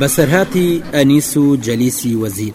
بەسەرهاتی ئەنیس و جەلیسی وەزیر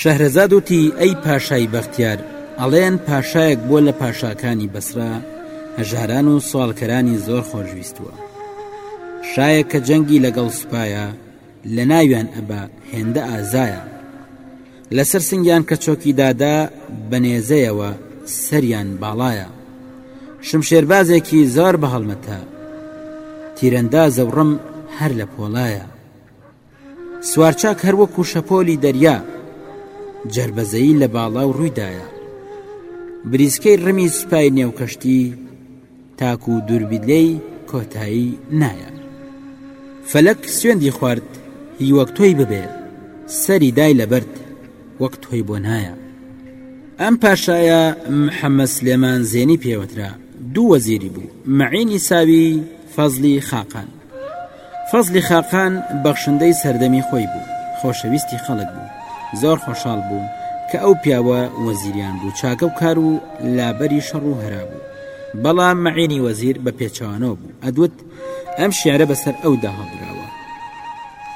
شەهرەزاد وتی ئەی پاشای بەختیار ئەڵێن پاشایەک بووە لە پاشاکانی بەسرا هەژاران و سوالکەرانی زۆر خۆشویستووە شایەک کە جەنگی لەگەڵ سوپایە لە ناویان ئەبا هێندە ئازایە لەسەر سنگیان کە چۆکی دادا بەنێزەیەوە سەریان باڵایە شمشێربازێکی زۆر بە هەڵمەتە تیرەندازە و ڕم هەر لە پۆلایە سوارچاک هەر وەکو شەپۆلی دەریا جەربەزەیی لە باڵا و ڕوویدایە بریسکەی ڕمی سوپای نێو کەشتی تاک و دووربیلەی کۆتایی نایە فەلەک سوێندی خوارد هی وەک تۆی ببێ سەری دای لەبرد وەک تۆی بۆ نایە ئەم پاشایە محەممە سلێمان زێنی پێوەترا دوو وەزیری بوو مەعینی ساوی فەزلی خاقان فەزلی خاقان بەخشندەی سەردەمی خۆی بوو، خۆشەویستی خەڵک بوو، زۆر خۆشحاڵ بوو کە ئەو پیاوە وەزیریان بوو، چاکە و کار و لابەری شەڕ و هەرا بوو، بەڵام مەعینی وەزیر بە پێچەوانەوە بوو، ئەدوت ئەم شیعرە بەسەر ئەودا هەڵدراوە.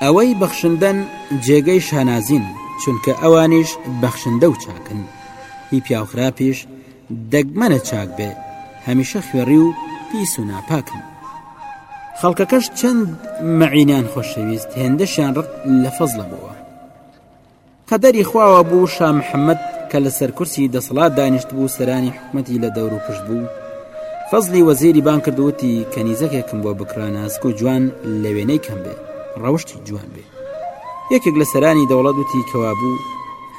ئەوەی بەخشندەن جێگەی شانازین، چونکە ئەوانیش بەخشندە و چاکن، هی پیاوخراپیش دەگمەنە چاک بێ هەمیشە خوێڕی و پیس و ناپاکن خەڵکەکەش چەند مەعینان خۆشەویست هێندەشیان ڕق لە فەزلە بووە قەدەری خواوە بوو شا محەممەد کە لە سەرکورسی دەسەڵات دانیشت بوو سەرانی حکومەتی لە دەور و پشت بوو فەزلی وەزیری بان کردووتی کەنیزەکێکم بۆ بکراناسک و جوان لە وێنەی کەم بێ ڕەوشتی جوان بێ یەکێک لە سەرانی دەوڵەت وتی کەوابوو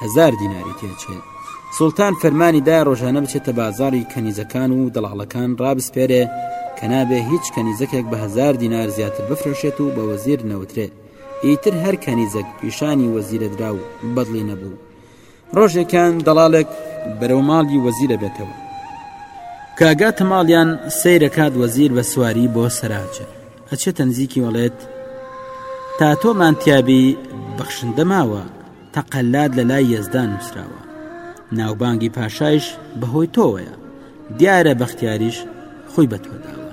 هەزار دیناری تێچێ سوڵتان فەرمانی دا ڕۆژانە بچێتە بازاڕی کەنیزەکان و دەڵاڵەکان ڕابسپێرێ کە نابێ هیچ کەنیزەکێک بە هەزار دینار زیاتر بفرۆشێت و بە وەزیر نەوترێ ئیتر هەر کەنیزەک پیشانی وەزیرەدرا و بەدڵی نەبوو ڕۆژێکیان دەڵالێک بەرەو ماڵی وەزیرە بێتەوە کاگاتە ماڵیان سەیرەکات وەزیر بە سواری بۆ سەراچە ئەچێتە نزیکی وڵێت تا تۆمان تیابی بەخشندە ماوە تەقەلات لە لای یەزدان نووسراوە ناوبانگی پاشایش بەهۆی تۆوەیە دیارە بەختیاریش خۆی بەتۆداوە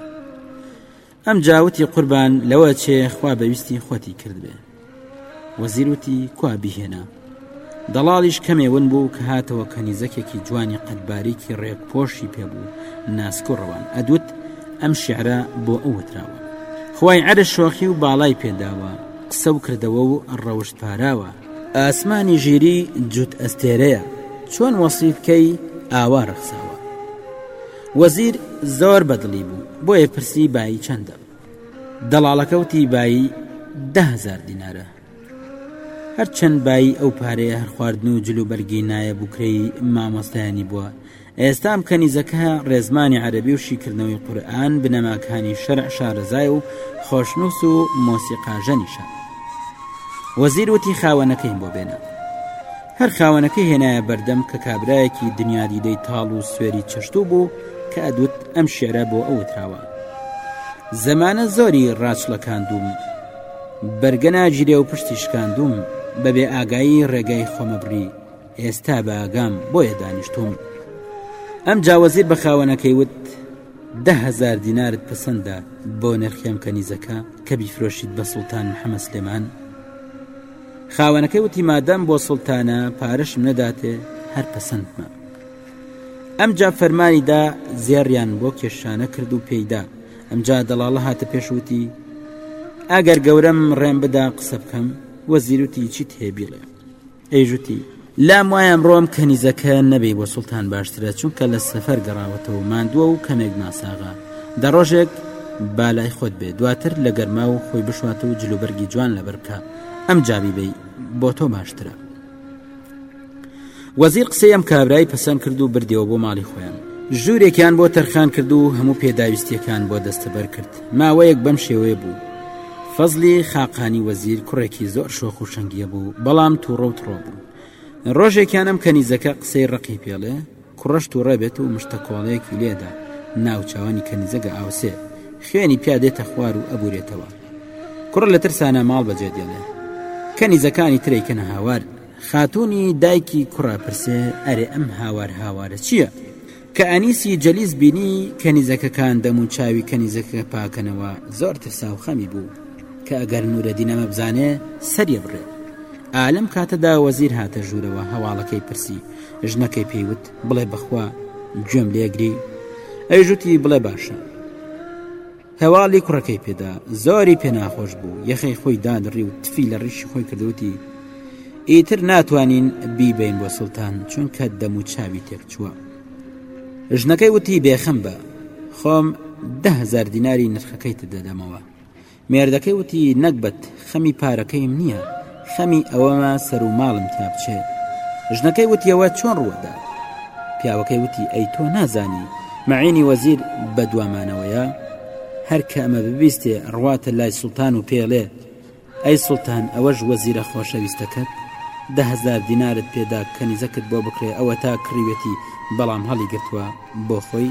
ئەم جاوتی قوربان لەوە چێ خوا بەویستی خۆتی کردبێ وەزیروتی کوا بهێنا دەڵاڵیش کەمێ ون بوو کە هاتەوە کەنیزەکێکی جوانی قەتبارێکی ڕێک پۆشی پێبوو ناسک و ڕەوان ئەدوت ئەم شعرە بۆ ئەوتراوە خوای عەرە شۆخی و باڵای پێداوە قسە و کردەوە و ڕەوشت پاراوە ئاسمانی ژیری جوت ئەستێرەیە چۆن وەسیفکەی ئاوا ڕخساوە وەزیر زۆر بە دڵی بوو بۆیە پرسی بایی چەندە دەڵاڵەکە وتی بایی دە هزار دینارە هەرچەند بایی ئەو پارەیە هەر خواردن و جل و بەرگی نایە بکرەی مامۆستایانی بووە ئێستام کەنیزەکە ڕێزمانی عەربی و شیکردنەوەی قورآن بنەماکانی شەرع شارەزای و خۆشنووس و مۆسیقاژەنیشە وەزیر وتی خاوەنەکەیم بۆ بێنە هەر خاوەنەکەی هێنایە بەردەم کە کابرایەکی دنیادیدەی تاڵ و سوێری چەشتوو بوو کە ئەدوت ئەم شعرە بۆ ئەو تراوە زەمانە زۆری ڕاچڵەکاندوم بەرگە ناگیرێ و پشتی شکاندوم بەبێ ئاگایی ڕێگای خۆمەبڕی ئێستا بە ئاگام بۆیە دانیشتوم ئەم جاوەزیر بە خاوەنەکەی وت دههزار دینارت پسندە بۆ نرخێم کەنیزەکە کە بیفرۆشیت بە سوڵتان محەممە سلێمان خاوەنەکەی وتی مادام بۆ سڵتانە پارەشم نەداتێ هەر پەسەندمە ئەمجا فەرمانیدا زێڕیان بۆ کێشانە کرد و پێیدا ئەمجا دەڵاڵە هاتە پێشوتی ئەگەر گەورەم ڕێم بدا قسە بکەم وەزیروتی چیت هەیە بیڵێ ئەیژوتی لام وایە ئەمڕۆم کەنیزەکە نەبی بۆ سوڵتان باشترە چونکە لە سەفەر گەڕاوەتەوە ماندووە و کەمێک ناساغا دە ڕۆژێک بالای خۆت بێ دواتر لە گەرما و خۆی بشوات و جلوبەرگی جوان لەبەر بکە ئەم جابی بی بۆ تۆ باشترە وەزیر قسەی ئەم کابرای پەسەند کرد و بردەوە بۆ ماڵی خۆیان ژوورێکیان بۆ تەرخان کرد و هەموو پێداویستیەکان بۆ دەستەبەر کرد ماوەیەک بەم شێوەیە بوو. فەزلی خاقانی وەزیر کوڕێکی زۆر شۆخ و شەنگیە بوو بەڵام تووڕە و تڕۆ بوو. ڕۆژێکیان ئەم کەنیزەکە قسەی ڕقی پێڵێ کوڕەش تووڕە بێت و مشتە کۆڵەیەکی لێدا ناوچوانی کەنیزەگە ئاوسێ خوێنی پیا دێتە خوار و ئەبورێتەوە. کوڕ لە ترسانە ماڵ بەجێ دێڵێ. کەنیزەکانی تریکەنە هاوار خاتونی دایکی کوڕە پرسێ ئەرێ ئەم هاوار هاوارە چییە؟ کە ئەنیسی جەلیس بینی کەنیزەکەکان دەم و چاوی کەنیزەکە پاکەنەوە زۆر ترسا و خەمی بوو کە ئەگەر نورەدین ئەمە بزانێ سەری ئەبڕێ ئا لەم کاتەدا وەزیر هاتە ژوورەوە هەواڵەکەی پرسی ژنەکەی پێی وت بڵێ بەخوا گوێم لێگری ئەی ژوتی بڵێ باشە هەواڵی کوڕەکەی پێدا زۆری پێناخۆش بوو یەخەی خۆی دانڕی و تفی لە ڕیشی خۆی کردوتی ئیتر ناتوانین بیبین بۆ سلتان چونکە دەم و چاوی تێکچووە ژنەکەی وتی بێخەم بە خۆم دههزار دیناری نرخەکەی تدەدەمەوە مێردەکەی وتی نەگبەت خەمی پارەکەیم نییە خەمی ئەوەمە سەر و ماڵم تیا بچێ ژنەکەی وتیەوە چۆن ڕووەدا پیاوەکەی وتی ئەی تۆ نازانی مەعینی وەزیر بە دوامانەوەیە هەر کە ئەمە ببیستێ ڕواتە لای سلتان و پێڵێ ئەی سلتان ئەوەش وەزیرە خۆشەویستەکەت دههزار دینارت پێدا کەنیزەکت بۆ بکرێ ئەوە تا کڕیوێتی بەڵام هەڵی گرتووە بۆ خۆی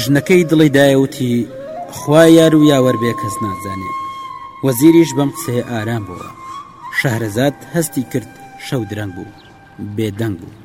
ژنەکەی دڵی دایە وتی خوا یار و یاوەر بێ کەس نازانێ وەزیریش بەم قسەیە ئارام بووە شەهرەزاد هەستی کرد شەو درەنگ بوو بێدەنگ بوو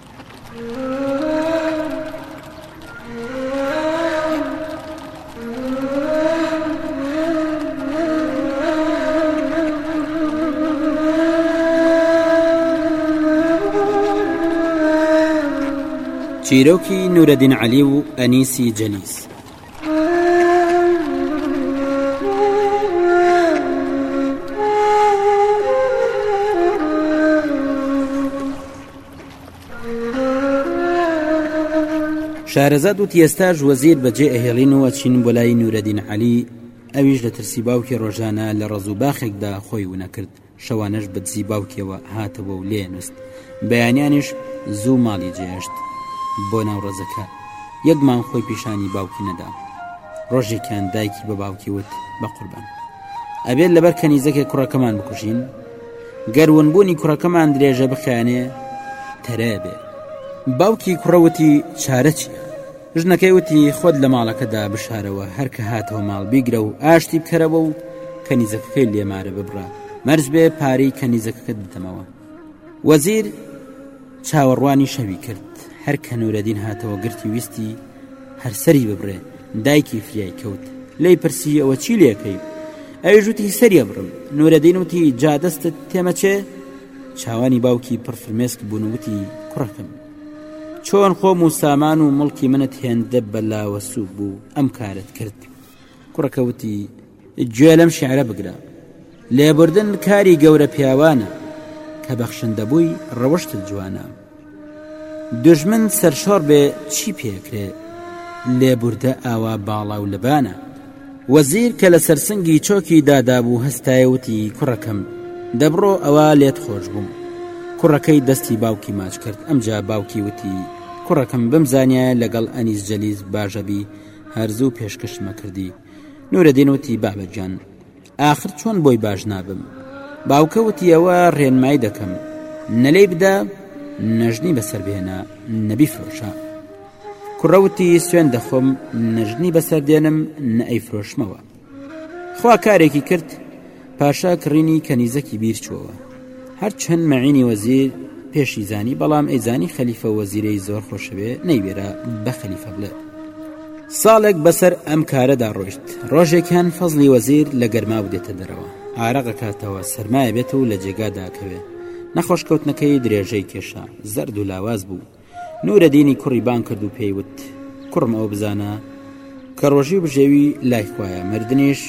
چیرۆکی نورەدین علی و ئەنیسی جەلیس شارەزا دوتی ئێستاش وەزیر بەجێ ئەهێڵین و ئەچین بۆ لای نورەدین علی ئەویش لە ترسی باوکی ڕۆژانە لە ڕز و باخێکدا خۆی ونەکرد شەوانش بدزی باوکیەوە هاتەوە و لێنوست بەیانیانش زوو ماڵی جێشت بۆ ناو ڕزەکە یەکمان خۆی پیشانی باوکی نەدا ڕۆژێکیان دایکی بە باوکی وت بە قوربان ئەبێت لەبەر کەنیزەکێک کوڕەکەمان بکوژین گەر ونبوونی کوڕەکەمان درێژە بخەیانێ تەرەێ بێ باوکی کوڕەوتی چارە چیە ژنەکەی وتی خۆت لە ماڵەکەدا بشارەوە هەرکە هاتەوە ماڵ بیگرە و ئاشتی بکەرەوە و کەنیزەکەکەی لێمارە ببڕە مەرج بێ پارەی کەنیزەکەکەت بتەمەوە وەزیر چاوەڕوانی شەوی کرد هەر کە نورەدین هاتەوە گرتی ویستی هەر سەری ببرێ دایکی فریای کەوت لێی پرسی ئەوە چی لێکەی ئەویش وتی سەریە بڕم نورەدین وتی جا دەستت تێمەچێ چاوانی باوکی پڕفرمێسک بوون وتی کوڕەکەم چۆن خۆم و سامان و مڵکی منت هێندە بەلاوە سوک بوو ئەم کارت کرد کوڕەکەوتی گوێ لەم شعرە بگرە لێبوردن کاری گەورە پیاوانە کە بەخشندەبووی ڕەوشتت جوانە دژمن سەرشۆڕ بێ چی پێکرێ لێبوردە ئاوا باڵا و لەبانە وەزیر کە لە سەرسنگی چۆکی دادابوو هەستایەوتی کوڕەکەم دەبڕۆ ئەوە لێت خۆش بووم کوڕەکەی دەستی باوکی ماچ کرد ئەمجا باوکی وتی کوڕەکەم بمزانایە لەگەڵ ئەنیس جەلیز باژەبی هەرزوو پێشکەشمە کردی نورەدین وتی بابە جان ئاخر چۆن بۆی باش نابم باوکە وتی ئەوە ڕێنمای دەکەم نەلەی بدە نەژنی بەسەر بێنە نەبی فرۆشە کوڕەوتی سوێن دەخۆم نەژنی بەسەر دێنم نەئەی فرۆشمەوە خوا کارێکی کرد پاشا کڕینی کەنیزەکی بیر چووەوە هەرچەند مەعینی وەزیر پێشی زانی بەڵام ئەیزانی خەلیفە وەزیرەی زۆر خۆشەوێ نەیوێرا بە خەلیفە بڵێ ساڵێک بەسەر ئەم کارەدا ڕۆشت ڕۆژێکیان فەزلی وەزیر لە گەرما بدێتە دەرەوە ئارەقەکاتەوە سەرمایە بێت و لە جێگا داکەوێ نەخۆشکەوتنەکەی درێژەی کێشا زەرد و لاواز بوو نورەدینی کوڕی بانگ کرد و پێی وت کوڕم ئەوە بزانە کە ڕۆژی بژێوی لای خوایە مردنیش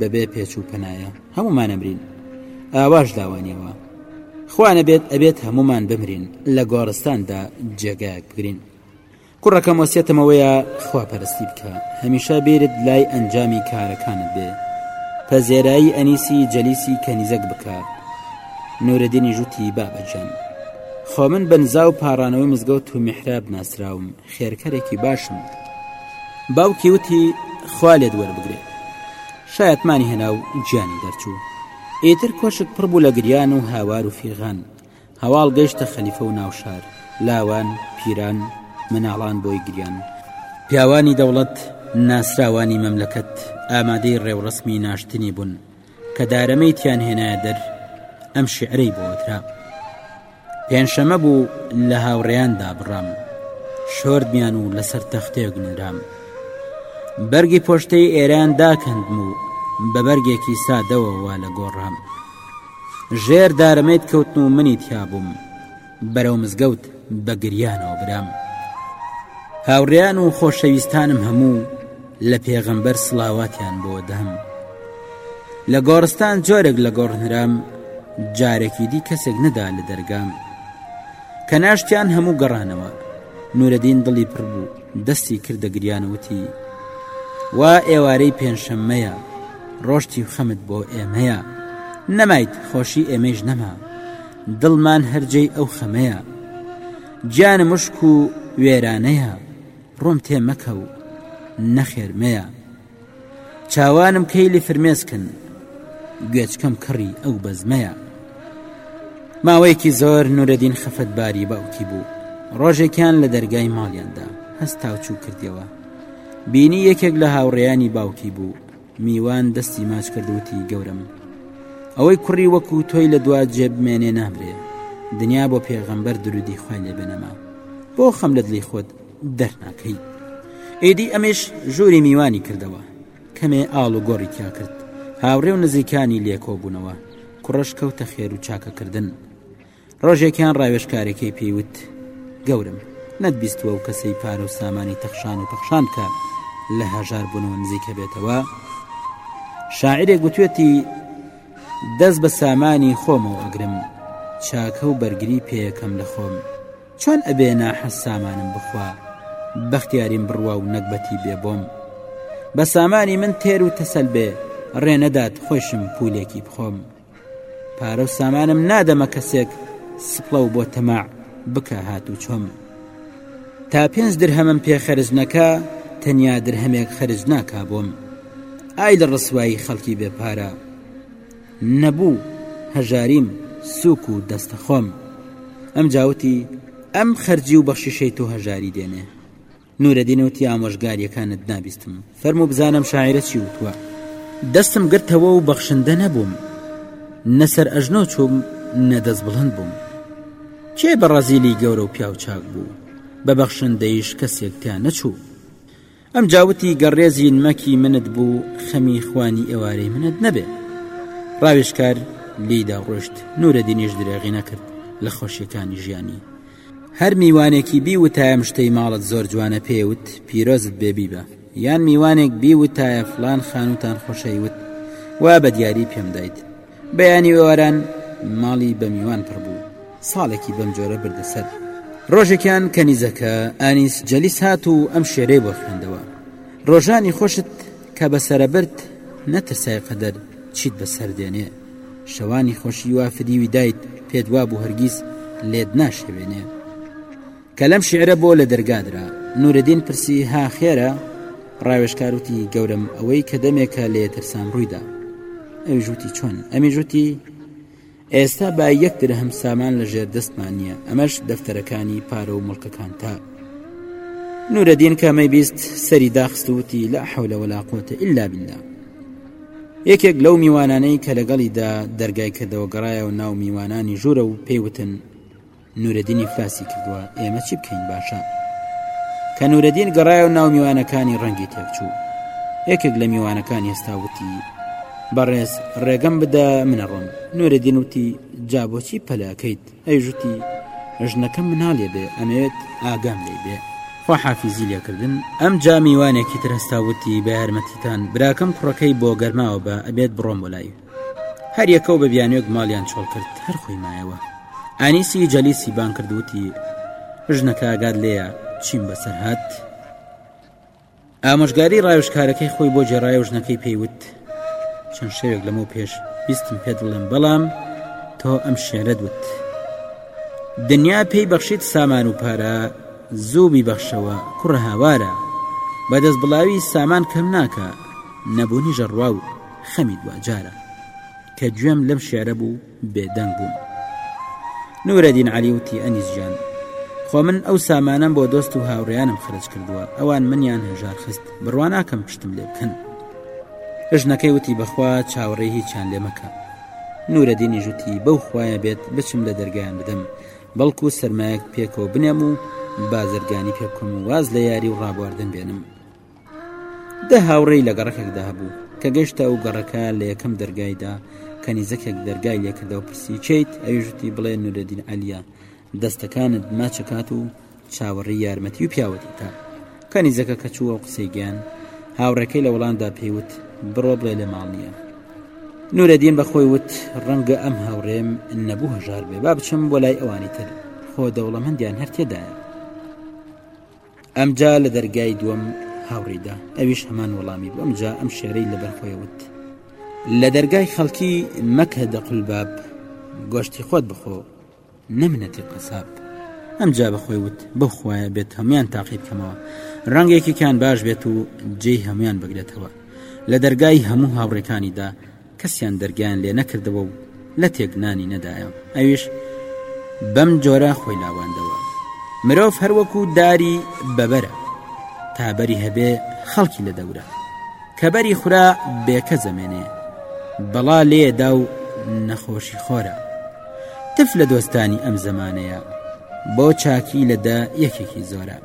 بەبێ پێچ و پەنایە هەمومانەمرین ئاواش داوانیەوە خوانە بێت ئەبێت هەمومان بمرین لە گۆڕستاندا جێگایەک بگرین کوڕەکەم وەسیەتەمەوەیە خواپەرستی بکە هەمیشە بێرت لای ئەنجامی کارەکانت بێ پەزێرایی ئەنیسی جەلیسی کەنیزەک بکە نورەدینی ژوتی بابەجان خۆ من بە نزا و پاڕانەوەی مزگەوت و میحراب ناسراوم خێرکەرێکی باشم باوکی وتی خوا لێت وەربگرێت شایەتمانی هێنا و گیانی دەرچوو ئیتر کۆشک پڕ بوو لە گریان و هاوار و فیغان هەواڵ گەیشتە خەلیفە و ناوشار لاوان پیران مناڵان بۆی گریان پیاوانی دەوڵەت ناسراوانی مەملەکەت ئامادەی ڕێوڕسمی ناشتنی بوون کە دارەمەی تیان هێنایە دەر ئەم شعرەی بۆترا پێنجشەمە بوو لە هاوڕێیاندا بڕام شۆردمیان و لەسەر تەختێک نرام بەرگی پۆشتەی ئێران داکەندم و بە بەرگێکی سادەوە وا لە گۆڕام ژێر دارەمەیت کەوتن و منی تیابووم بەرەو مزگەوت بە گریانەوە برام. هاوڕێیان و خۆشەویستانم هەموو لە پێغەمبەر سڵاواتیان بۆ دەم لە گۆڕستان جۆرێک لە گۆڕنرام جارێکی دی کەسێک نەدا لە دەرگام کە ناشتیان هەموو گەڕانەوە نورەدین دڵی پڕ بوو دەستی کردە گریانەوتی وا ئێوارەی پێنجشەممەیە ڕۆشتی و خەمت بۆ ئێمەیە نەمایت خۆشی ئێمەش نەما دڵمان هەر جێی ئەو خەمەیە گیانم وشک و وێرانەیە ڕۆم تێ مەکە و نەخێر مەیە چاوانم کەیلی فرمێسکن گوێچکەم کڕی ئەو بەزمەیە ماوەیەکی زۆر نورەدین خەفەت باری باوکی بوو ڕۆژێکیان لە دەرگای ماڵیاندا هەستا و چوو کردیەوە بینی یەکێک لە هاوڕێیانی باوکی بوو میوان دەستی ماچ کرد وتی گەورەم ئەوەی کوڕی وەکو تۆی لە دوا جێ بمێنێ نامرێ دنیا بۆ پێغەمبەر درودی خوای لێ بنەما بۆ خەم لە دلی خۆت دەرناکەی ئیدی ئەمش ژووری میوانی کردەوە کەمێ ئاڵ و گۆڕی تیا کرد هاوڕێ و نزیکانی لێکۆبوونەوە کوڕش کەوتە خێر و چاکەکردن ڕۆژێکیان ڕاوێژکارەکەی پێیوت گەورم نەتبیستوە و کەسەی پارە و سامانی تەخشان و پەخشان کە لە هەژار بوونەوە نزیکە بێتەوە شاعرێ گوتوێتی دەست بە سامانی خۆمەوە ئەگرم چاکە و بەرگری پێیەکەم لە خۆم چۆن ئەبێ ناحە سامانم بخوا بەختیاریم بڕوا و نەگبەتی بێ بۆم بە سامانی من تێر و تەسەل بێ ڕێنەدات خۆشم پولێکی بخۆم پارە و سامانم نادەمە کەسێک سپڵە و بۆ تەماع بکە هات و چۆم تا پێنج درهەمم پێ خەرج نەکە تەنیا درهەمێک خەرج ناکا بۆم ئای لە ڕسوایی خەڵکی بێ پارە نەبوو هەژاریم سوک و دەستە خۆم ئەم جاوتی ئەم خەرجی و بەخشیشەی تۆ هەژاری دێنێ نورەدین وتی ئامۆژگاریەکانت نابیستم فەرموو بزانم شاعرە چی وتووە دەستم گرتەوە و بەخشندە نەبووم نەسەر ئەژنۆ چووم نەدەست بڵند بووم کێ بە ڕەزیلی گەورە و پیاو چاک بوو بە بەخشندەیش کەسێک تیا نەچوو ئەم جاوتی گەڕێزی نمەکی منت بوو خەمی خوانی ئێوارەی منت نەبێ ڕاوێشکار لیدا ڕۆشت نورە دینیش درێغی نەکرد لە خۆشیەکانی ژیانی هەر میوانێکی بی وتایە مشتەی ماڵت زۆر جوانە پێ وت پیرۆزت بێ بیبە یان میوانێک بی وتایە فلان خانوتان خۆشەی وت وا بە دیاری پێم دایت بەیانی وێواران ماڵی بە میوان پڕ بوو ساڵێکی بەم جۆرە بردە سەر ڕۆژێکیان کەنیزەکە ئانیس جەلیس هات و ئەم شێرەی بۆ خوێندەوە ڕۆژانی خۆشت کە بە سەرەبرد نەترسای قەدەر چیت بەسەر دێنێ شەوانی خۆشی وا فریوی دایت پێت وابوو هەرگیز لێت ناشەوێنێ کە لەم شعرە بۆ لە دەرگادرا نورەدین پرسی ها خێرە ڕاوێشکاروتی گەورم ئەوەی کە دەمێکە لێ ترسام ڕوویدا ئەوی ژووتی چۆن ئەمی ژووتی ئێستا با یەک درهم سامان لە ژێر دەستمان نییە ئەمەش دەفتەرەکانی پارە و مڵکەکان تا نورەدین کامەی بیست سەری داخستوتی لە حەولەوەلا قوتە ئللا بلا یەکێک لەو میوانانەی کە لەگەڵیدا دەرگای کردەوە گەڕایەوە ناو میوانانی ژوورە و پێیوتن نورەدینی فاسی کردووە ئێمە چی بکەین باشە کە نورەدین گەڕایە و ناو میوانەکانی ڕەنگی تێکچوو یەکێک لە میوانەکان هێستا وتی بەڕێز ڕێگەم بدە منە ڕۆم نورەدین وتی جا بۆچی پەلەکەیت ئەی ژوتی ژنەکەم مناڵێ بێ ئەمەوێت ئاگام لێی بێ خوا حافیزی لێکردن ئەم جا میوانێکی تر هەستا وتی بە یارمەتیتان براکەم کوڕەکەی بۆ گەرماوە بە ئەبێت بڕۆم بۆ لای هەر یەکەو بە بیانوێک ماڵیان چۆڵ کرد هەر خۆی مایەوە ئانیسی جەلیسی بان کردوتی ژنەکە ئاگات لێیە چیم بەسەر هات ئامۆژگاری ڕاوشکارەکەی خۆی بۆ جێڕایە و ژنەکەی پێیوت چەند شەوێک لەمە پێش بیستم پێ دڵێم بەڵام تۆ ئەم شعرە دوت دنیا پێی بەخشیت سامان و پارە زووبی بەخشەوە کوڕە هاوارە بەدەست بڵاوی سامان کەم ناکە نەبوونی ژەڕوا و خەمی دواجارە کە گوێم لەم شعرە بوو بێدەنگ بووم نورەدین علی وتی ئەنیس جان خۆ من ئەو سامانم بۆ دۆست و هاوڕیانم خرج کردووە ئەوان منیان هەژار خست بڕواناکەم پشتم لێ بکەن ژنەکەی وتی بەخوا چاوەڕێ هیچیان لێ مەکە نورە دینی ژوتی بەو خویە بێت بچم لە دەرگایان بدەم بەڵکو سرمایەک پێکەوە بنێم و بازرگانی پێ بکەم و واز لە یاری و ڕابواردن بێنم دە هاوڕێی لە گەڕەکێکدا هەبوو کە گەشتە ئەو گەڕەکە لە یەکەم دەرگایدا کەنیزەکێک دەرگای لێکردەوە پرسی چیت ئەویژتی بڵێ نورەدین ئەلیە دەستەکانت ماچەکات و چاوەڕی یارمەتی و پیاوەتی تا کەنیزەکە کە چووە و قسەی گیان هاوڕێکەی لە وڵامدا پێیوت بڕۆ بڵێ لە ماڵ نییە نورەدین بەخۆی وت ڕەنگە ئەم هاوڕێم نەبوو هەژار بێ با بچم بۆ لای ئەوانی تر خۆ دەوڵەمەندیان هەر تێدایە ئەمجا لە دەرگای دووەم هاوڕیدا ئەویش هەمان وەڵامی بوو ئەمجا ئەم شێرەی لەبەر خۆی وت لە دەرگای خەڵکی مەکە دەقل باب گۆشتی خۆت بخۆ نەمنەتی قەساب ئەمجا بەخۆی وت بەو خویە بێت هەموان تاقیب کەمەوە ڕەنگێکێکیان باش بێت و جێی هەموان بگرێتەوە لە دەرگای هەموو هاوڕێکانیدا کەسیان دەرگایان لێ نەکردەوە و لەتێک نانی نەدایە ئەویش بەم جۆرە خۆی لاواندەوە مرۆڤ هەروەکو داری بەبەرە تابەری هەبێ خەڵکی لە دەورە کەبەری خورا بێکە زەمێنێ بەڵا لێدا و نەخۆشی خۆرە تف لە دۆستانی ئەم زمانەیە بۆ چاکی لەدا یەکێکی زۆرە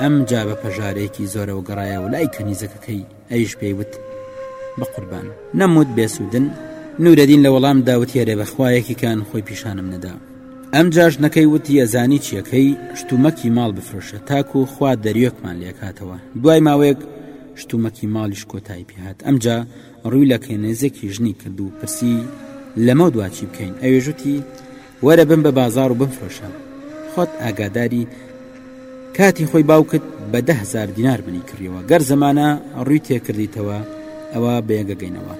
ئەم جا بە پەژارێکی زۆرەوە گەڕایە و لای کەنیزەکەکەی ئەویش پێی وت بەقوربان نەموت بێسوودن نورەدین لە وەڵام داوت یێرێ بەخوایەکی کان خۆی پیشانم نەدا ئەم جاشنەکەی وتی ئەزانی چیەکەی شتومەکی ماڵ بفرۆشە تاکو و خوا دەریەکمان لێکاتەوە دوای ماوەیەک شتومەکی ماڵیش کۆتایی پێهات ئەمجا ڕووی لە کەنێزێکی ژنی کرد و پرسی لەمە دواچی بکەین ئەوێژوتی وەرە بم بە بازاڕ و بمفرۆشە خۆت ئاگاداری کاتی خۆی باوکت بە ده هزار دینار منی کڕیەوە گەر زمانە ڕووی تێکردیتەوە ئەوە بێگەگەینەوە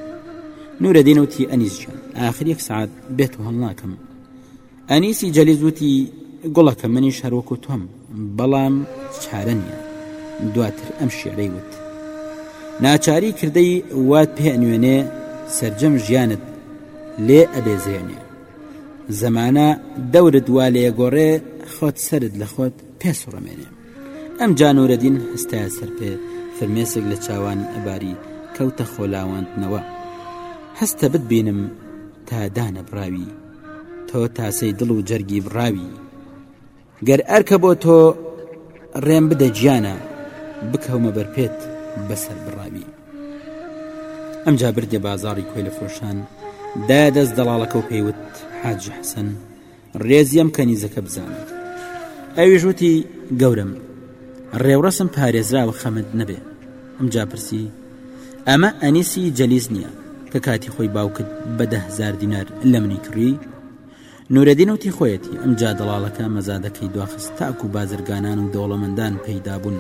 نورە دێنەوتی ئەنیزجان آخر یەک سعات بێت و هەڵناکەم ئەنیسی جەلیز وتی گوڵەکە منیش هەروەکو تۆم بەڵام چارە نییە دواتر ئەم شێرەی وت ناچاری کردەی وات پێ نوێنێ سرجەم ژیانت لێ ئەبێزێنێ زەمانە دەورت وا لێگۆڕێ خۆت سەرت لە خۆت پێ سوڕەمێنێ ئەم جانورەدین هەستا سەر پێ فرمێسک لە چاوانی ئەباری کەوتە خۆلاواندنەوە هەستە بتبینم تا دانەبڕاوی تۆ تاسەی دڵ و جەرگی بڕاوی گەر ئەرکە بۆ تۆ ڕێم بدە گیانە بکەومە بەرپێت بەسەر بڕاوی ئەمجا بردێ بازاڕی کۆی لە فرۆشان دا دەست دەڵاڵەکە و پێیوت حاج حەسەن ڕێزیەم کەنیزەکە بزانێت ئەویش وتی گەورم ڕێوڕسم پارێزراوە خەمت نەبێ ئەم جاپرسی ئەمە ئەنیسی جەلیز نییە کە کاتی خۆی باوکت بە دەهزار دینار لە منی کڕی نورەدین وتی خۆیەتی ئەمجا دەڵاڵەکە مەزادەکەی دواخست تاکو بازرگانان و دەوڵەمەندان پەیدا بوون،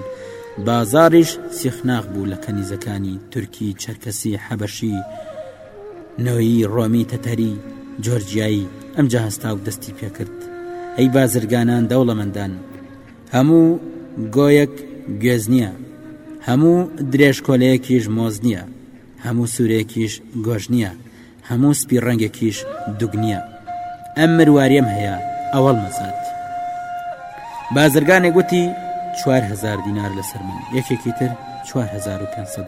بازاڕیش سیخناخ بوو لە کەنیزەکانی، تورکی، چەرکەسی، حەبەشی، نۆیی، ڕۆمی، تەتەری، جۆرجیایی، ئەمجا هەستا و دەستی پێکرد، ئەی بازرگانان، دەوڵەمەندان، هەموو گۆیەک گوێز نییە، هەموو درێژکۆلەیەکیش مۆز نییە، هەموو سوورەیەکیش گۆش نییە، هەموو سپی ڕەنگێکیش دوگ نییە ئەم مرواریەم هەیە ئەوەڵ مەزات بازرگانێک گوتی چهار دینار لەسەر من یەکێکی تر چهار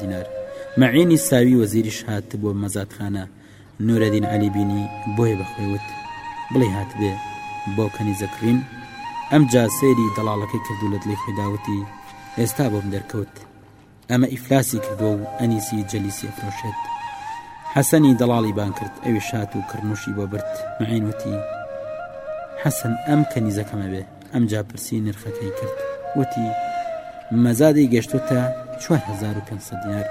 دینار مەعێنی ساوی وەزیری شهات بۆ مەزاتخانە نورەدین علی بینی بۆیە بەخۆیوت بڵێ هات بێ بۆ کەنیزە کڕین ئەم جاسێری دەڵاڵەکەی کردو لە دڵی خۆی داوتی ئێستا بۆم دەرکەوت ئەمە ئیفلاسی کردووە و ئەنیسی جەلیسی ئەفرۆشێت حەسەنی دەڵاڵی بان کرد ئەوی شات و کڕنوشی بۆ برد معین وتی حەسەن ئەم کەنیزەکەمە بێ ئەم جاپرسی نرخەکەی کرد وتی مەزادی گەشتوتە 4500 دینار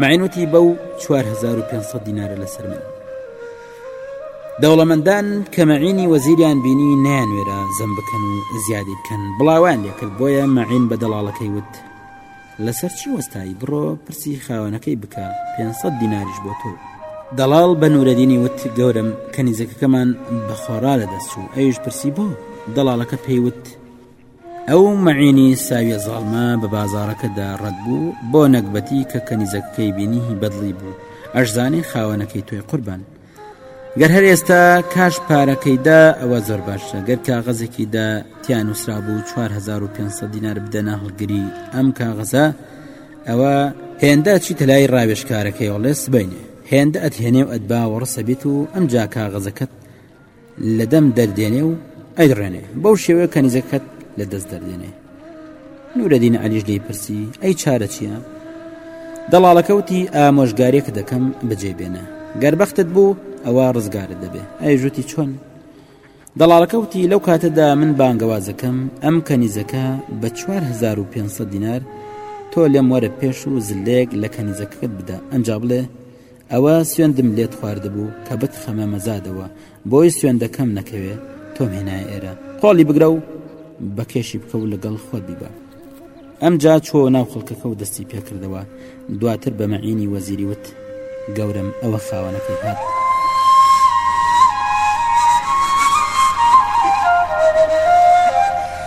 معین وتی بەو 4500 دینارە لەسەر من دەوڵەمەندان کە مەعینی وەزیریان بینی نەیانوێرا زەم بکەن و زیادی بکەن بڵاوان لێکرد بۆیە مەعین بە دەڵاڵەکەی وت لەسەر چی وەستایی بڕۆ پرسی خاوەنەکەی بکە 500 دیناریش بۆ تۆ دەڵاڵ بە نورەدینی وت گەورم کەنیزەکەکەمان بەخۆڕا لە دەست چوو ئەویش پرسی بۆ دەڵالەکە پێیوت ئەو مەعینی ساویە زاڵمە بە بازاڕەکەدا ڕەت بوو بۆ نەگبەتی کە کەنیزەکەی بینی هی بەدڵی بوو ئەشزانانی خاوەنەکەی تۆی قوربان گەر هەر ئێستا کاش پارەکەیدا ئەوە زۆر باشە گەر کاغەزێکیدا تیان نووسرا بوو 4500 دینار بدەنە هەڵگری ئەم کاغەزە ئەوە هێندە چی تەلای ڕاوێشکارەکەی وڵێ سبینێ هێندە ئەتهێنێ و ئەتبا وەڕسە بێت و ئەم جا کاغەزەکەت لە دەم دەردێنێ و ئەیڕێنێ بەو شێوەیە کەنیزەکەت لە دەست دەردێنێ نورەدین علیش دەی پرسی ئەی چارە چییە؟ دەڵاڵەکەوتی ئامۆژگارێک دەکەم بەجێ بێنە گەر بەختت بوو ئەوە ڕزگارت دەبێ ئەی ژوتی چۆن؟ دەڵاڵەکەوتی لەو کاتەدا من بانگەوازەکەم ئەم کەنیزەکە بە 4500 دینار تۆ لێم وەرە پێش و زلێک لە کەنیزەکەت بدە ئەنج بڵێ ئەوە سوێندم لێت خواردبوو کە بتخەمە مەزادەوە بۆی سوێندەکەم نەکەوێ تۆم هێنای ئێرە قۆڵی بگرە و بە کێشی بکە و لەگەڵ خۆت بیبە ئەمجا چۆ ناو خەڵکەکە و دەستی پێکردەوە دواتر بە مەعینی وەزیری وت گەورم ئەوە خاوەنەکەی هات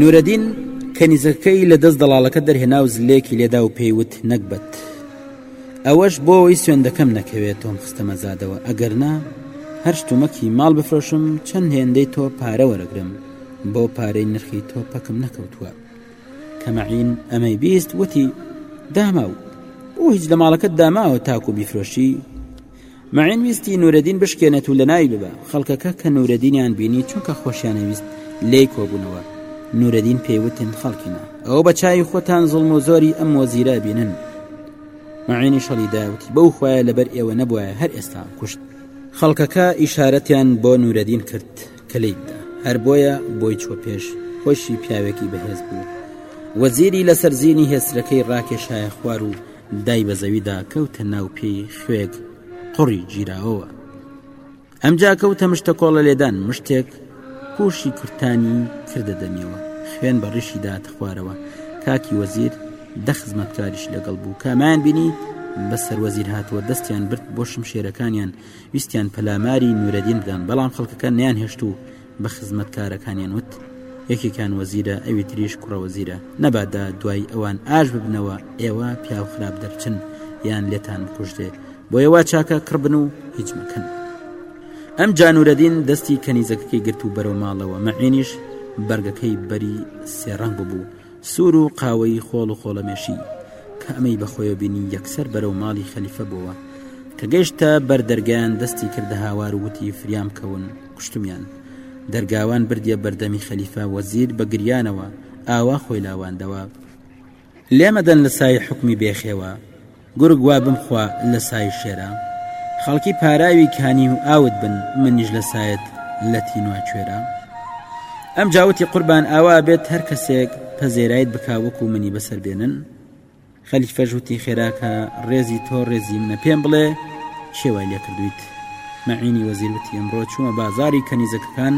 نورەدین کەنیزەکەکەی لە دەست دەڵاڵەکە دەرهێنا و زلەیەکی لێدا و پێی وت نەگبەت ئەوەش بۆ ئەوەی سوێندەکەم نەکەوێت تۆم خستە مەزادەوە ئەگەر نا هەر شتومەکی ماڵ بفرۆشم چەند هێندەی تۆ پارە وەرەگرم بۆ پارەی نرخی تۆ پەکم نەکەوتووە کەمەعین ئەمەی بیست وتی داماو بۆ هیچ لە ماڵەکەت داماوە تاکو بیفرۆشی مەعین ویستی نورەدین بشکێنێت و لەناوی ببا خەڵکەکە کە نورەدینیان بینی چونکە خۆشیانە ویست لێی کۆبوونەوە نورەدین پێیوتن خەڵکینە ئەوە بە چاوی خۆتان زڵم و زۆری ئەم وەزیرە بینن مەعینی شەڵی داوتی بەو خویە لەبەر ئێوە نەبواە هەر ئێستا کوشت خەڵکەکە ئیشارەتیان بۆ نورەدین کرد کە لیدا هەر بۆیە بۆی چوە پێش خۆشی پیاوێکی بەهێز بوو وەزیری لەسەر زینی هێسترەکەی ڕاکێشایە خوار و دای بە زەویدا کەوتە ناو پێی خوێک قڕی گیراوەوە ئەمجا کەوتە مشتە کۆڵە لێدان مشتێک پوشی کورتانی کردە دەمیەوە خوێن بە ڕیشی دات خوارەوە کاکی وەزیر دە خزمەتکاریش لەگەڵ بوو کامیان بینی بە سەروەزیر هاتووە دەستیان برد بۆ شمشێرەکانیان ویستیان پەلاماری نورەدین بدەن بەڵام خەڵکەکە نیان هێشت و بە خزمەتکارەکانیان وت یەکێکان وەزیرە ئەوی تریش کوڕە وەزیرە نەبادا دوای ئەوان ئاش ببنەوە ئێوە پیاو خراپ دەرچن یان لێتان بکوژێ بۆ ئێوە چاکە کڕبن و هیچ مەکەن ئەم جانورەدین دەستی کەنیزەکەی گرت و بەرەو ماڵەوە مەعێنیش بەرگەکەی بەری سێڕنگ ببوو سوور و قاوەی خۆڵ و خۆڵەمێشی کە ئەمەی بەخۆیە بینی یەکسەر بەرەو ماڵی خەلیفە بووە کە گەشتە بەردەرگیان دەستی کردە هاوار وتی فریام کەون کوشتمیان دەرگاوان بردیە بەردەمی خەلیفە وەزیر بە گریانەوە ئاوا خۆی لاواندەوە لێمەدەن لە سای حکومی بێخێوە گورگ وا بمخوا لە سای شێرە خەڵکی پاراوی کانی و ئاوت بن منیش لە سایت لە تینوا کوێرە ئەم جاوتی قوربان ئاوا بێت هەر کەسێک پەزێرایت بکاوەکو منی بەسەر بێنن خەلیفەش وتی خێراکە ڕێزی تۆ ڕێزی منە پێم بڵێ شێوای لێ کردویت مەعینی وەزیر وتی ئەمڕۆ چوومە بازاری کەنیزەکەکان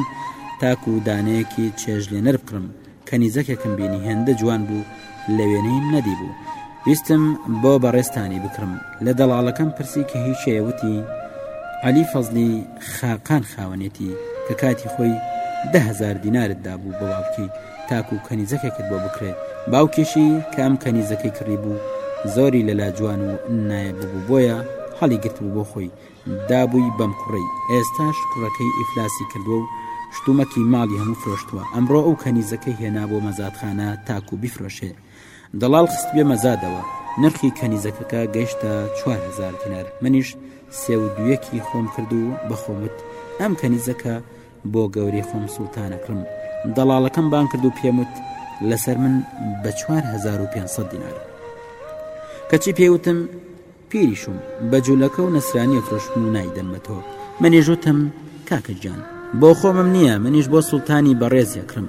تاکو و دانەیەکی چێژ لێنەر بکڕم کەنیزەکێکم بینی هێندە جوان بوو لە وێنەیم نەدی بوو ویستم بۆ بەڕێستانی بکڕم لە دەڵاڵەکەم پرسی کە هیچەیە وتی علی فەزلی خاقان خاوەنێتی کە کاتی خۆی دههزار دینارت دابوو بەواڵکی تاکو کەنیزەکە کرد بۆ بکرێ باوکیشی کە ئەم کەنیزەکەی کڕی بوو زۆری لەلا جوان و نایە ببوو بۆیە هەڵی گرت بوو بۆ خۆی دابووی بەم کوڕی ئێستاش کوڕەکەی ئیفلاسی کردووە و شتومەکی ماڵی هەموو فرۆشتووە ئەمڕۆ ئەو کەنیزەکەی هێنا بۆ مەزادخانە تاکو بیفرۆشێ دەڵال خست بێ مەزادەوە نرخی کەنیزەکەکە گەشتە 4هزار دینار منیش سێ و دویەکی خۆم کرد و بەخۆمت ئەم کەنیزەکە بۆ گەوری خۆم سوڵتانەکڕم دەڵاڵەکەم بان کرد و پێموت لەسەر من بە 4500 دینار کەچی پێوتم پیریشم بە جوولەکە و نەسرانی فرۆشتن و نایدەم بە تۆ منێژوتم کاکەجان بۆ خۆمم نییە منیش بۆ سوڵتانی بەڕێزیەکرم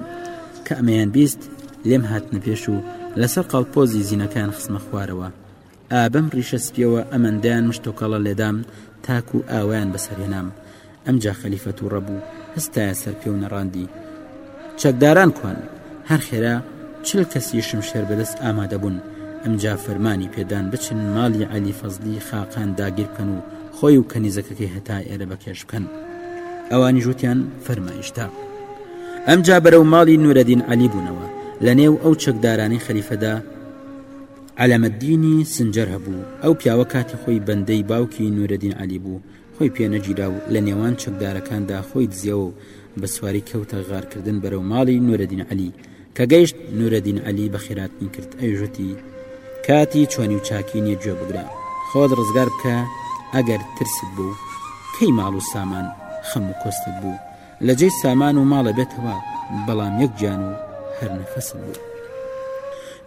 کە ئەمەیان بیست لێم هاتنە پێش و لەسەر قاڵپۆزی زینەکان خسمە خوارەوە ئا بەم ڕیشە سپیەوە ئەمەندەیان مشت و کەڵە لێدام تاکو ئاویان بەسەر هێنام ئەمجا خەلیفە تووڕە بوو هەستایە سەر پێ و نەڕاندی چەکداران کوان هەر خێرا چل کەسی شمشێر بەدەست ئامادە بوون ئەمجا فەرمانی پێدان بچن ماڵی عەلی فەزلی خاقان داگیر بکەن و خۆی و کەنیزەکەکەی هەتا ئێرە بەکێش بکەن ئەوانی ژوتیان فەرمایشتا ئەمجا بەرەو ماڵی نورەدین عەلی بوونەوە لە نێو ئەو چەکدارانی خەریفەدا عەلەمەدینی سنجەر هەبوو ئەو پیاوە کاتی خۆی بەندەی باوکی نورەدین عەلی بوو خۆی پێ نەگیرا و لە نێوان چەکدارەکاندا خۆی دزیەوە و بە سواری کەوتە غارکردن بەرەو ماڵی نورەدین عەلی کە گەیشت نورەدین عەلی بە خێراتنی کرد ئەویش وتی کاتی چۆنی و چاکی نییە گوێ بگرە خۆت ڕزگار بکە ئەگەر ترست بوو کەی ماڵ و سامان خەم و کۆستت بوو لە جێی سامان و ماڵێ بێتەوە بەڵام یەک گیان و هەر نەفەسم بوو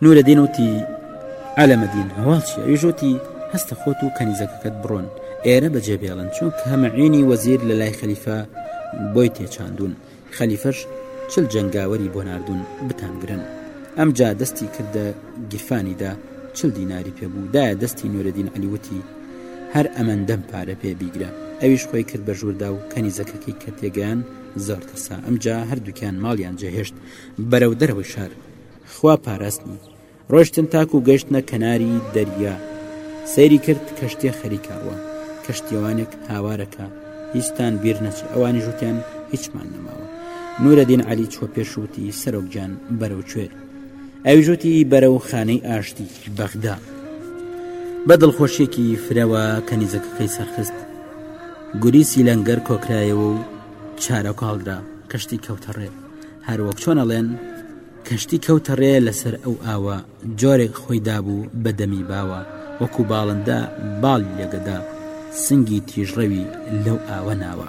نورە دینوتی ئەلەمەدین هەواڵچی ئەویژۆتی هەستە خۆت و کەنیزەکەکەت بڕۆن ئێرە بەجێ بێڵن چونکە هەمەعینی وەزیر لە لای خەلیفە بۆی تێچاندون خەلیفەش چل جەنگاوەری بۆ نردون بتانگرن ئەم جا دەستی کردە گیرفانیدا چل دیناری پێبوو دایە دەستی نورەدین ئەلیوتی هەر ئەمەندەم پارە پێ بیگرە. ئەویش خۆی کرد بە ژووردا و کەنیزەکەکەی کە تێگەیان زۆر ترسا. ئەمجا هەردووکیان ماڵیان جێهێشت بەرەو دەرەوەی شار. خوا پاراستمی. ڕۆشتن تاکوو گەشتنە کەناری دەریا. سەیری کرد کەشتیە خەریکە ڕوە. کەشتیەوانێک هاوارەکا. هیچتان بیر نەچێ. ئەوانیش وتیان هیچمان نەماوە. نورەدین عەلی چووە پێش و وتی، سەرۆک گیان بەرەو کوێ؟ ئەویش وتی بەرەو خانەی ئاشتی بەغدا بە دڵخۆشیێکی فرەوە کەنیزەکەکەی سەرخست گوریسی لەنگەر کۆکرایەوە و چارە کاڵدرا کەشتی کەوتەڕێ هەروەک چۆنەڵێن کەشتی کەوتەڕێ لەسەر ئەو ئاوە جۆرێک خۆی دابوو بە دەمی باوە وەکو باڵندە باڵی لێگەدا سنگی تیژڕەوی لەو ئاوە ناوە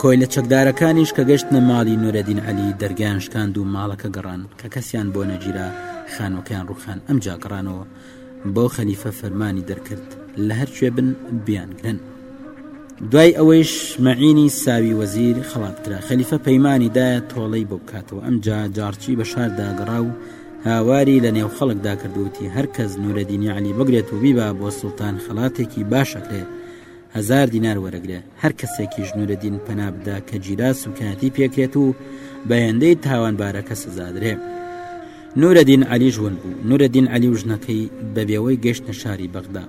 کۆیلە چەکدارەکانیش کە گەشتنە ماڵی نورەدین علی دەرگیان شکاند و ماڵەکە گەڕان کە کەسیان بۆ نەگیرا خانوەکەیان ڕوخان ئەم جاگەڕانەوە بۆ خەلیفە فەرمانی دەرکرد لە هەرکوێ بن بیانگرن دوای ئەوەیش مەعینی ساوی وەزیر خەڵات کرا خەلیفە پەیمانانی دایە تۆڵەی بۆ بکاتەوە ئەم جا جارچی بە شاردا گەڕا و هاواری لە نێو خەڵکدا کردوتی هەرکەس نورەدینی علی بگرێت و بیبا بۆ سلتان خەڵاتێکی باشەکرێت هەزار دینار وەرەگرە هەر کەسێکیش نورەدین پەنا بدا کە جیرا سوکایەتی پێکرێت و بە هێندەی تاوانبارەکە سزادرێ نورەدین عەلیش ون بوو نورەدین عەلی و ژنەکەی بەبێەوەی گەشتە شاری بەغدا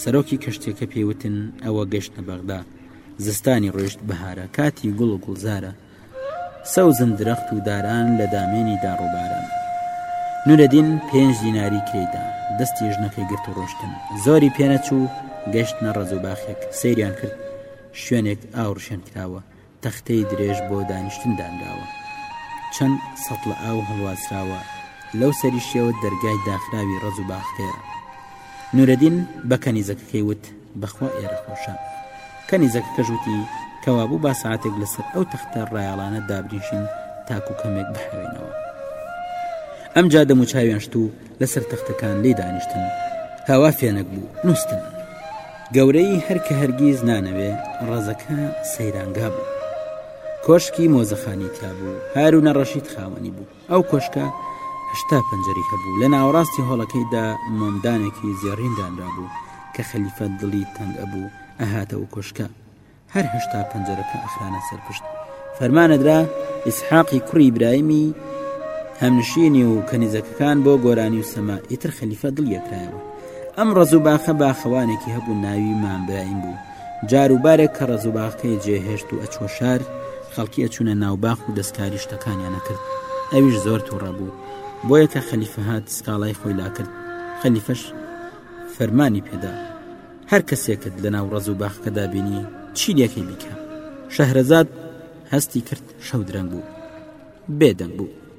سەرۆکی کەشتیەکە پێوتن ئەوە گەشتە بەغدا زستانی ڕۆیشت بەهارە کاتی گوڵ و گوڵزارە سەوزن درەخت و داران لە دامێنی دار و باران. نورەدین پێنج دیناری کرێی دا، دەستی ژنەکەی گرت و ڕۆشتن. زۆری پێ نەچوو گەشتنە ڕەز و باخێک، سەیریان کرد شوێنێک ئاو ڕشێن کراوە، تەختەی درێژ بۆ دانیشتن دانراوە. چەند سەتڵە ئاو هەڵواسراوە، لەو سەریشیەوە دەرگای داخراوی ڕەز و باخەکەیە. نورەدین بە کەنیزەکەکەی وت. بەخوا ئێرە خۆشە. کەنیزەکەکەش وتی کەوابوو با سعاتێک لەسەر ئەو تەختە ڕایاڵانە دابریژین تاکو کەمێک بحەوێنەوە. ئەم جا دەم و چاویان شت و لەسەر تەختەکان لی دانیشتن هەوا فێنک بوو نووستن. گەورەی هەر کە هەرگیز نانەوێ ڕەزەکە سەیرانگا بوو. کۆشکی مۆزەخانی تیا بوو هارو نەڕەشید خاوەنی بوو. ئەو کۆشکە هەشتا پەنجەرەی هەبوو، لە ناوەڕاستی هۆڵەکەیدا مۆمدانێکی زێڕین دانرابوو، کە خەلیفە دڵی تەنگ ئەبوو ئەهاتە و کۆشکە، هەر هەشتا پەنجەرەکە ئەخرانە سەر پشت. فەرمانەدرا ئیسحاقی کوڕی ئیبراهیمی هەمنشینی و کەنیزەکەکان بۆ گۆرانی و سەما، ئیتر خەلیفە دڵی ئەکرایەوە. ئەم ڕەز و باخە باخەوانێکی هەبوو ناوی مام برایم بوو، جار و بارێک کە ڕەزو باغەکەی جێهێشت و ئەچوە شار خەڵکی ئەچوونە ناوباخ و دەستکاری شتەکانیان نەکرد ئەویش زۆر تووڕە بوو بۆیە کە خەلیفە هاات سکاڵای خۆی لا کرد خەلیفەش فەرمانی پێدا هەر کەسێکت لە ناو ڕەز و باخکەدا بینی چی لەکەی بیکە شەهرەزاد هەستی کرد شەو درەنگ بوو بێدەنگ بوو